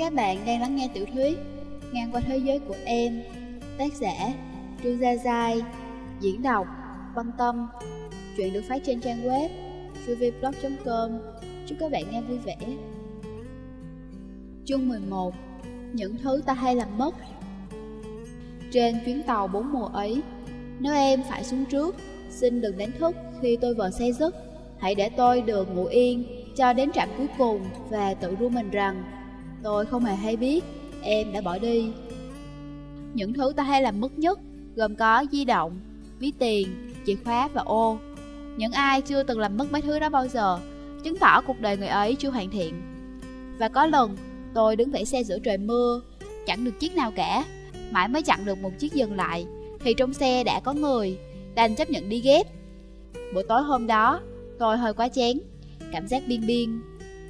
Các bạn đang lắng nghe tiểu thuyết Ngang qua thế giới của em, Tác giả Trương Gia Giai, Diễn đọc Văn Tâm Chuyện được phát trên trang web juvblog.com Chúc các bạn nghe vui vẻ. Chương 11 Những thứ ta hay làm mất. Trên chuyến tàu bốn mùa ấy, Nếu em phải xuống trước, Xin đừng đánh thức khi tôi vờ xe giấc. Hãy để tôi được ngủ yên cho đến trạm cuối cùng và tự ru mình rằng tôi không hề hay biết em đã bỏ đi. Những thứ ta hay làm mất nhất gồm có di động, ví tiền, chìa khóa và ô. Những ai chưa từng làm mất mấy thứ đó bao giờ, chứng tỏ cuộc đời người ấy chưa hoàn thiện. Và có lần, tôi đứng vẽ xe giữa trời mưa, chẳng được chiếc nào cả, mãi mới chặn được một chiếc dừng lại, thì trong xe đã có người, đành chấp nhận đi ghép Buổi tối hôm đó, tôi hơi quá chén, cảm giác biên biên.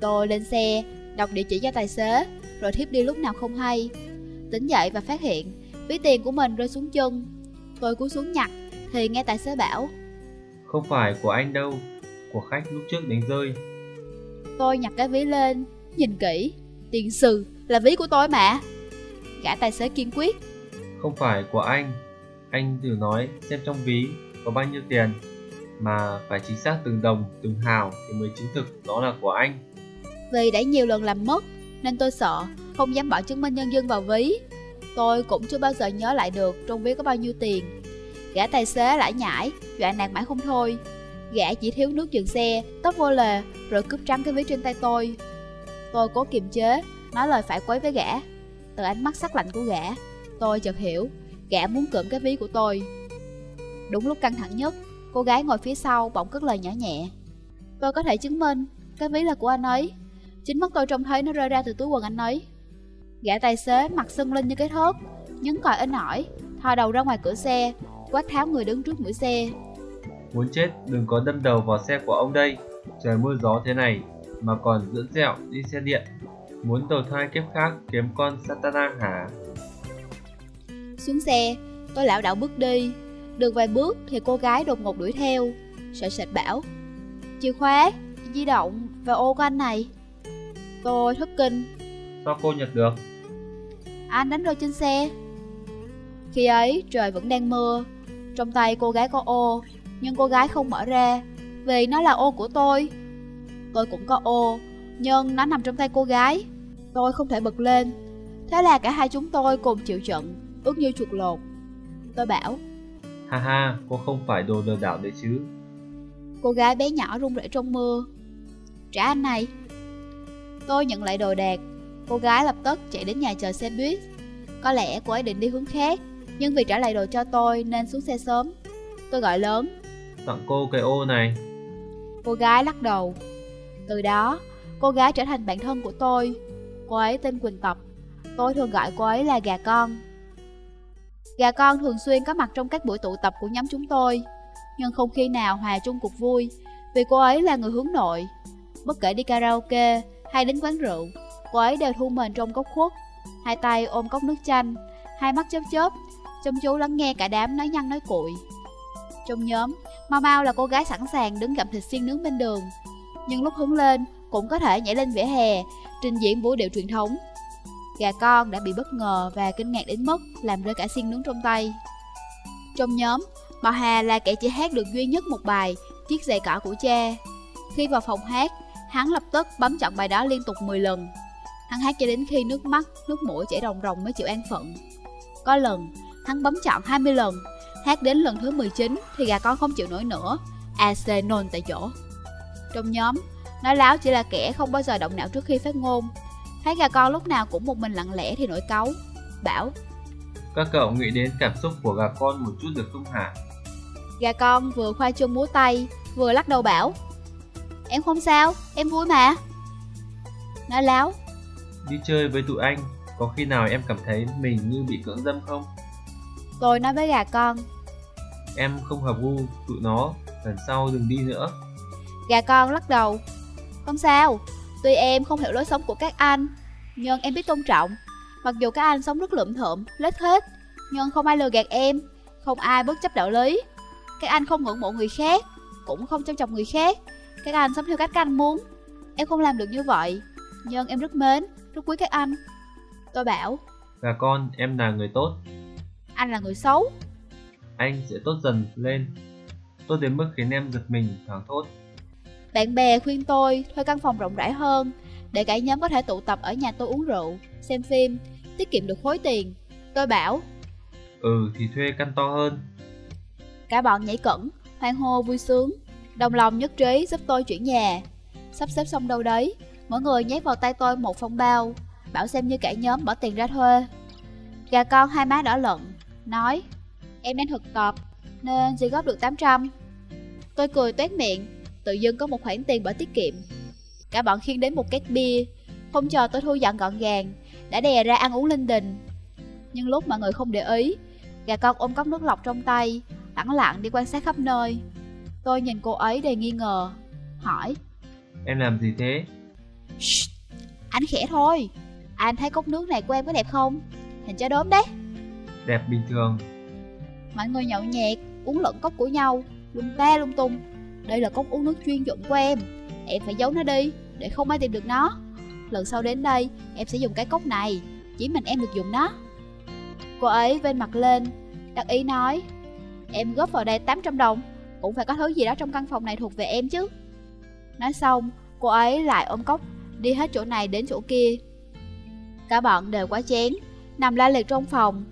Tôi lên xe, đọc địa chỉ cho tài xế, rồi thiếp đi lúc nào không hay. Tỉnh dậy và phát hiện, ví tiền của mình rơi xuống chân. Tôi cúi xuống nhặt, thì nghe tài xế bảo Không phải của anh đâu, của khách lúc trước đánh rơi. Tôi nhặt cái ví lên, nhìn kỹ, tiền sừ là ví của tôi mà. Gã tài xế kiên quyết. Không phải của anh, anh thử nói xem trong ví có bao nhiêu tiền mà phải chính xác từng đồng, từng hào thì mới chứng thực đó là của anh. Vì đã nhiều lần làm mất nên tôi sợ, không dám bỏ chứng minh nhân dân vào ví. Tôi cũng chưa bao giờ nhớ lại được trong ví có bao nhiêu tiền. Gã tài xế lại nhảy, dọa nạt mãi không thôi. Gã chỉ thiếu nước dừng xe, tóc vô lề, rồi cướp trắng cái ví trên tay tôi. Tôi cố kiềm chế, nói lời phải quấy với gã. Từ ánh mắt sắc lạnh của gã, tôi chợt hiểu, gã muốn cưỡng cái ví của tôi. Đúng lúc căng thẳng nhất, cô gái ngồi phía sau bỗng cất lời nhỏ nhẹ. Tôi có thể chứng minh, cái ví là của anh ấy. Chính mắt tôi trông thấy nó rơi ra từ túi quần anh ấy. Gã tài xế mặt sưng lên như cái thớt, nhấn còi inh ỏi, thò đầu ra ngoài cửa xe, quát tháo người đứng trước mũi xe. Muốn chết đừng có đâm đầu vào xe của ông đây, trời mưa gió thế này mà còn dưỡng dẹo đi xe điện. Muốn đầu thai kiếp khác kiếm con Satana hả? Xuống xe, tôi lảo đảo bước đi. Được vài bước thì cô gái đột ngột đuổi theo, sợ sệt bảo. Chìa khóa, di động và ô của anh này. Tôi thất kinh. Sao cô nhặt được? Anh đánh rơi trên xe. Khi ấy trời vẫn đang mưa. Trong tay cô gái có ô, nhưng cô gái không mở ra vì nó là ô của tôi. Tôi cũng có ô, nhưng nó nằm trong tay cô gái. Tôi không thể bật lên. Thế là cả hai chúng tôi cùng chịu trận, ước như chuột lột. Tôi bảo, Ha ha, cô không phải đồ lừa đảo đấy chứ. cô gái bé nhỏ run rẩy trong mưa. Trả anh này. Tôi nhận lại đồ đạc. Cô gái lập tức chạy đến nhà chờ xe buýt. Có lẽ cô ấy định đi hướng khác, nhưng vì trả lại đồ cho tôi nên xuống xe sớm. Tôi gọi lớn, Tặng cô cái ô này. Cô gái lắc đầu. Từ đó, cô gái trở thành bạn thân của tôi. Cô ấy tên Quỳnh Tập. Tôi thường gọi cô ấy là gà con. Gà con thường xuyên có mặt trong các buổi tụ tập của nhóm chúng tôi, nhưng không khi nào hòa chung cuộc vui, vì cô ấy là người hướng nội. Bất kể đi karaoke hay đến quán rượu, cô ấy đều thu mình trong góc khuất, hai tay ôm cốc nước chanh, hai mắt chớp chớp, chăm chú lắng nghe cả đám nói nhăn nói cuội. Trong nhóm, Mau Mau là cô gái sẵn sàng đứng gặm thịt xiên nướng bên đường. Nhưng lúc hứng lên cũng có thể nhảy lên vỉa hè Trình diễn vũ điệu truyền thống. Gà con đã bị bất ngờ và kinh ngạc đến mức làm rơi cả xiên nướng trong tay. Trong nhóm, bà Hà là kẻ chỉ hát được duy nhất một bài Chiếc giày cỏ của cha. Khi vào phòng hát, hắn lập tức bấm chọn bài đó liên tục 10 lần. Hắn hát cho đến khi nước mắt, nước mũi chảy ròng ròng mới chịu an phận. Có lần, hắn bấm chọn 20 lần Hát đến lần thứ 19 thì gà con không chịu nổi nữa AC nôn tại chỗ. Trong nhóm, nói láo chỉ là kẻ không bao giờ động não trước khi phát ngôn. Thấy gà con lúc nào cũng một mình lặng lẽ thì nổi cáu Bảo Các cậu nghĩ đến cảm xúc của gà con một chút được không hả? Gà con vừa khoai chân múa tay Vừa lắc đầu bảo Em không sao, em vui mà. Nói láo. Đi chơi với tụi anh, có khi nào em cảm thấy mình như bị cưỡng dâm không? Tôi nói với gà con. Em không hợp gu tụi nó, lần sau đừng đi nữa. Gà con lắc đầu. Không sao, tuy em không hiểu lối sống của các anh Nhưng em biết tôn trọng. Mặc dù các anh sống rất lượm thượm, lết hết Nhưng không ai lừa gạt em Không ai bất chấp đạo lý. Các anh không ngưỡng mộ người khác Cũng không trân trọng người khác Các anh sống theo cách các anh muốn. Em không làm được như vậy Nhưng em rất mến, rất quý các anh. Tôi bảo Gà con, em là người tốt. Anh là người xấu. Anh sẽ tốt dần lên. Tốt đến mức khiến em giật mình thoáng thốt. Bạn bè khuyên tôi thuê căn phòng rộng rãi hơn Để cả nhóm có thể tụ tập ở nhà tôi uống rượu, xem phim Tiết kiệm được khối tiền. Tôi bảo Ừ thì thuê căn to hơn. Cả bọn nhảy cẩn, hoan hô vui sướng Đồng lòng nhất trí giúp tôi chuyển nhà. Sắp xếp xong đâu đấy, Mỗi người nhét vào tay tôi một phong bao, Bảo xem như cả nhóm bỏ tiền ra thuê. Gà con hai má đỏ lận Nói, Em đang thực tập, Nên chỉ góp được 800 Tôi cười toét miệng, Tự dưng có một khoản tiền bỏ tiết kiệm. Cả bọn khiêng đến một két bia, Không chờ tôi thu dọn gọn gàng, Đã đè ra ăn uống linh đình. Nhưng lúc mọi người không để ý, Gà con ôm cốc nước lọc trong tay, lẳng lặng đi quan sát khắp nơi. Tôi nhìn cô ấy đầy nghi ngờ. Hỏi. Em làm gì thế? Shh, anh khẽ thôi. Anh thấy cốc nước này của em có đẹp không? Hình chó đốm đấy. Đẹp bình thường. Mọi người nhậu nhẹt, uống lẫn cốc của nhau Lung ta lung tung. Đây là cốc uống nước chuyên dụng của em. Em phải giấu nó đi, để không ai tìm được nó. Lần sau đến đây, em sẽ dùng cái cốc này. Chỉ mình em được dùng nó. Cô ấy vên mặt lên Đặc ý nói Em góp vào đây 800 đồng cũng phải có thứ gì đó trong căn phòng này thuộc về em chứ. Nói xong, cô ấy lại ôm cốc Đi hết chỗ này đến chỗ kia. Cả bọn đều quá chén Nằm la liệt trong phòng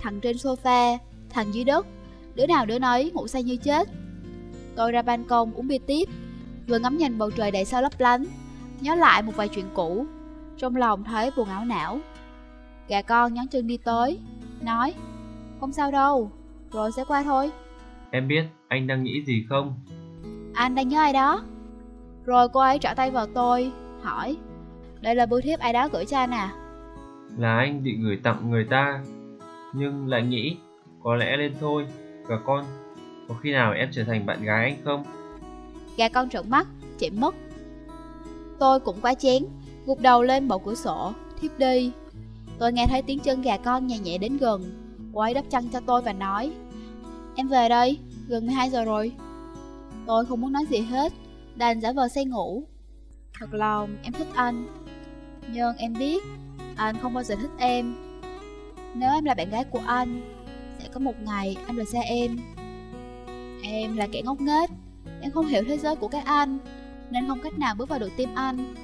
Thằng trên sofa, thằng dưới đất. Đứa nào đứa nấy ngủ say như chết. Tôi ra ban công uống bia tiếp Vừa ngắm nhìn bầu trời đầy sao lấp lánh Nhớ lại một vài chuyện cũ. Trong lòng thấy buồn ảo não. Gà con nhón chân đi tới Nói Không sao đâu Rồi sẽ qua thôi. Em biết anh đang nghĩ gì không? Anh đang nhớ ai đó. Rồi cô ấy trở tay vào tôi Hỏi Đây là bưu thiếp ai đó gửi cho anh à? Là anh định gửi tặng người ta. Nhưng lại nghĩ Có lẽ lên thôi. Gà con Có khi nào em trở thành bạn gái anh không? Gà con trợn mắt Chạy mất Tôi cũng quá chén Gục đầu lên bầu cửa sổ Thiếp đi. Tôi nghe thấy tiếng chân gà con nhẹ nhẹ đến gần. Cô ấy đắp chăn cho tôi và nói Em về đây, gần 12 giờ rồi. Tôi không muốn nói gì hết. Đành giả vờ say ngủ. Thật lòng, em thích anh. Nhưng em biết, Anh không bao giờ thích em. Nếu em là bạn gái của anh, Sẽ có một ngày anh rời xa em. Em là kẻ ngốc nghếch. Em không hiểu thế giới của các anh, Nên không cách nào bước vào được tim anh.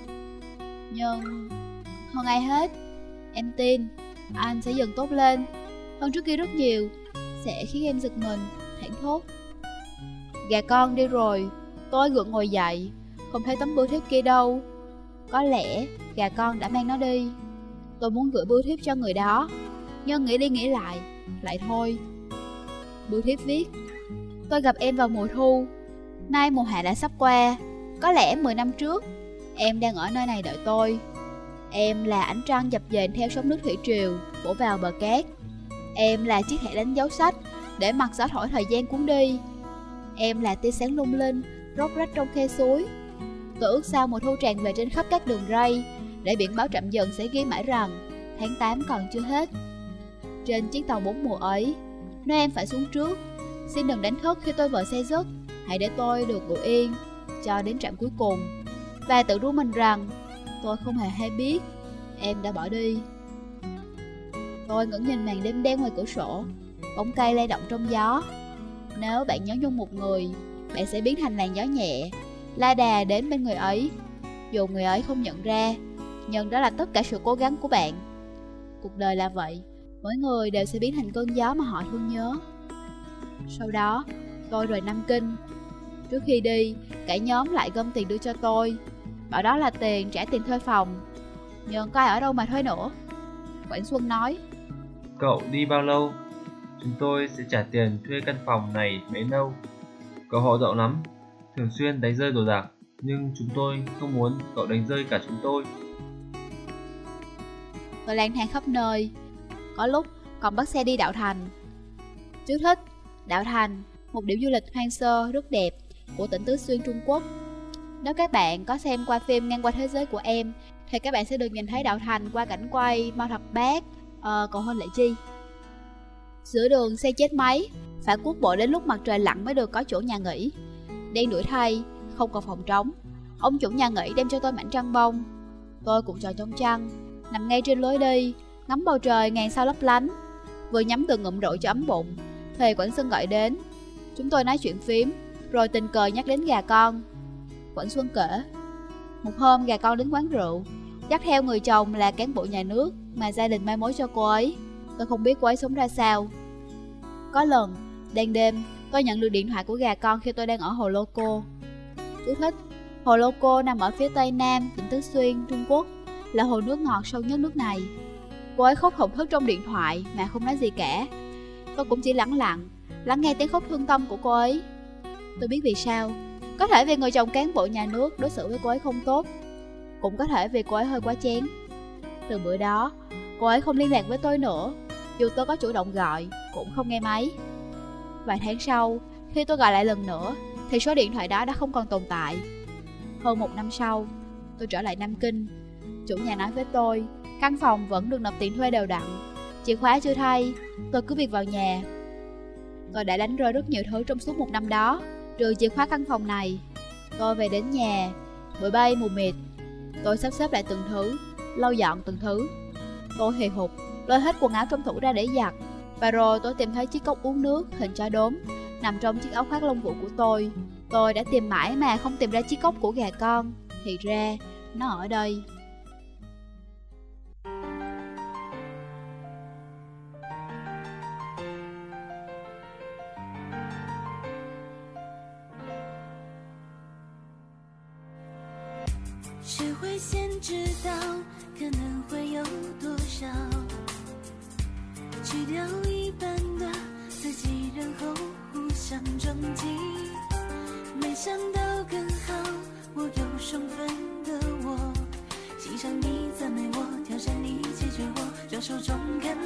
Nhưng Hơn ai hết, Em tin Anh sẽ dần tốt lên. Hơn trước kia rất nhiều, Sẽ khiến em giật mình thảng thốt Gà con đi rồi, Tôi gượng ngồi dậy, Không thấy tấm bưu thiếp kia đâu. Có lẽ gà con đã mang nó đi. Tôi muốn gửi bưu thiếp cho người đó, Nhưng nghĩ đi nghĩ lại Lại thôi. Bưu thiếp viết, Tôi gặp em vào mùa thu, Nay mùa hạ đã sắp qua, Có lẽ 10 năm trước, Em đang ở nơi này đợi tôi. Em là ánh trăng dập dềnh theo sóng nước thủy triều, bổ vào bờ cát. Em là chiếc thẻ đánh dấu sách để mặc gió thổi thời gian cuốn đi. Em là tia sáng lung linh, Róc rách trong khe suối. Tôi ước sao mùa thu tràn về trên khắp các đường ray, Để biển báo chậm dần sẽ ghi mãi rằng Tháng 8 còn chưa hết. Trên chiếc tàu bốn mùa ấy Nếu em phải xuống trước. Xin đừng đánh thức khi tôi vợ xe giấc. Hãy để tôi được ngủ yên Cho đến trạm cuối cùng. Và tự ru mình rằng, Tôi không hề hay biết, Em đã bỏ đi. Tôi ngẩng nhìn màn đêm đen ngoài cửa sổ. Bóng cây lay động trong gió. Nếu bạn nhớ nhung một người, Bạn sẽ biến thành làn gió nhẹ, La đà đến bên người ấy. Dù người ấy không nhận ra, Nhưng đó là tất cả sự cố gắng của bạn. Cuộc đời là vậy, Mỗi người đều sẽ biến thành cơn gió mà họ thương nhớ. Sau đó, Tôi rời Nam Kinh. Trước khi đi, Cả nhóm lại gom tiền đưa cho tôi. Bảo đó là tiền trả tiền thuê phòng. Nhưng có ai ở đâu mà thuê nữa? Quảng Xuân nói. Cậu đi bao lâu? Chúng tôi sẽ trả tiền thuê căn phòng này mấy lâu. Cậu họ rộng lắm Thường xuyên đánh rơi đồ đạc Nhưng chúng tôi không muốn cậu đánh rơi cả chúng tôi. Tôi lang thang khắp nơi. Có lúc còn bắt xe đi Đạo Thành. Chú thích Đạo Thành Một điểm du lịch hoang sơ rất đẹp Của tỉnh Tứ Xuyên Trung Quốc. Nếu các bạn có xem qua phim Ngang qua thế giới của em Thì các bạn sẽ được nhìn thấy Đạo Thành qua cảnh quay Mao Thập Bát ờ, uh, Cầu hôn Lệ Chi. Giữa đường xe chết máy Phải cuốc bộ đến lúc mặt trời lặn mới được có chỗ nhà nghỉ Đen đuổi thay Không còn phòng trống Ông chủ nhà nghỉ đem cho tôi mảnh trăng bông Tôi cũng trò trong trăng Nằm ngay trên lối đi ngắm bầu trời ngàn sao lấp lánh, vừa nhắm từng ngụm rượu cho ấm bụng, thì Quảng Xuân gọi đến. Chúng tôi nói chuyện phím, rồi tình cờ nhắc đến gà con. Quảng Xuân kể, một hôm gà con đến quán rượu, dắt theo người chồng là cán bộ nhà nước mà gia đình mai mối cho cô ấy. Tôi không biết cô ấy sống ra sao. Có lần, đang đêm, tôi nhận được điện thoại của gà con khi tôi đang ở Hồ Lô Cô. Chú thích, Hồ Lô Cô nằm ở phía tây nam, tỉnh Tứ Xuyên, Trung Quốc, là hồ nước ngọt sâu nhất nước này. Cô ấy khóc thổn thức trong điện thoại mà không nói gì cả. Tôi cũng chỉ lắng lặng, lắng nghe tiếng khóc thương tâm của cô ấy. Tôi biết vì sao. Có thể vì người chồng cán bộ nhà nước đối xử với cô ấy không tốt. Cũng có thể vì cô ấy hơi quá chén. Từ bữa đó, cô ấy không liên lạc với tôi nữa. Dù tôi có chủ động gọi, cũng không nghe máy. Vài tháng sau, khi tôi gọi lại lần nữa, thì số điện thoại đó đã không còn tồn tại. Hơn một năm sau, tôi trở lại Nam Kinh. Chủ nhà nói với tôi, căn phòng vẫn được nộp tiền thuê đều đặn. Chìa khóa chưa thay, tôi cứ việc vào nhà. Tôi đã đánh rơi rất nhiều thứ trong suốt một năm đó, trừ chìa khóa căn phòng này. Tôi về đến nhà, bụi bay mù mịt. Tôi sắp xếp lại từng thứ, lau dọn từng thứ. Tôi hề hụt, lôi hết quần áo trong tủ ra để giặt. Và rồi tôi tìm thấy chiếc cốc uống nước hình trái đốm nằm trong chiếc áo khoác lông vũ của tôi. Tôi đã tìm mãi mà không tìm ra chiếc cốc của gà con. Thì ra, nó ở đây. 谁会先知道可能会有多少？ 去掉一半的自己，然后互相撞击。没想到更好，我有双份的我，欣赏你赞美我，挑战你解决我，双手中看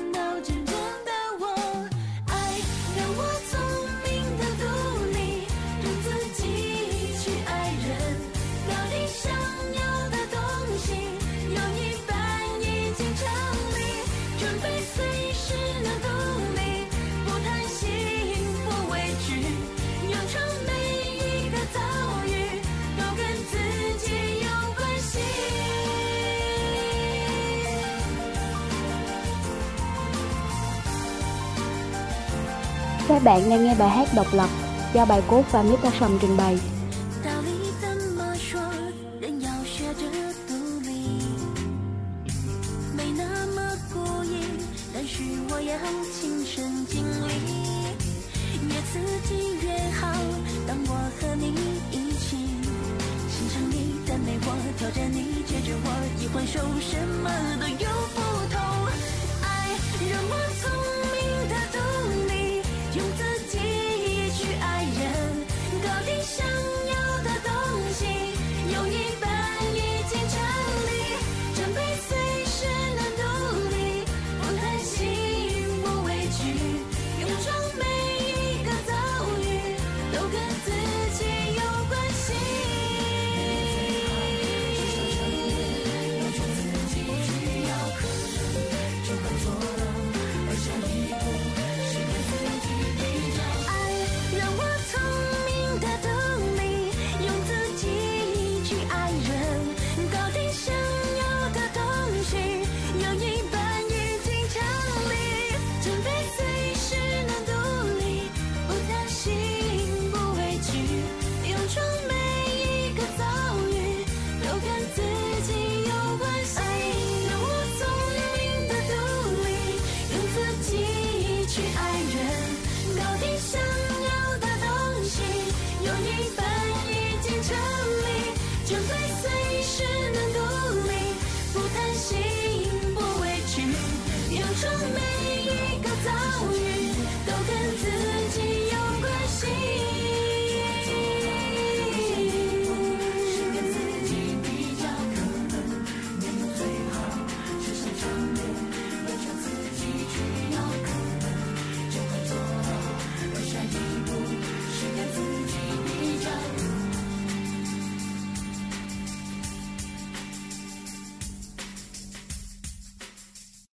Các bạn đang nghe bài hát độc lập do bài cốt và Mr. Sầm trình bày. 挑战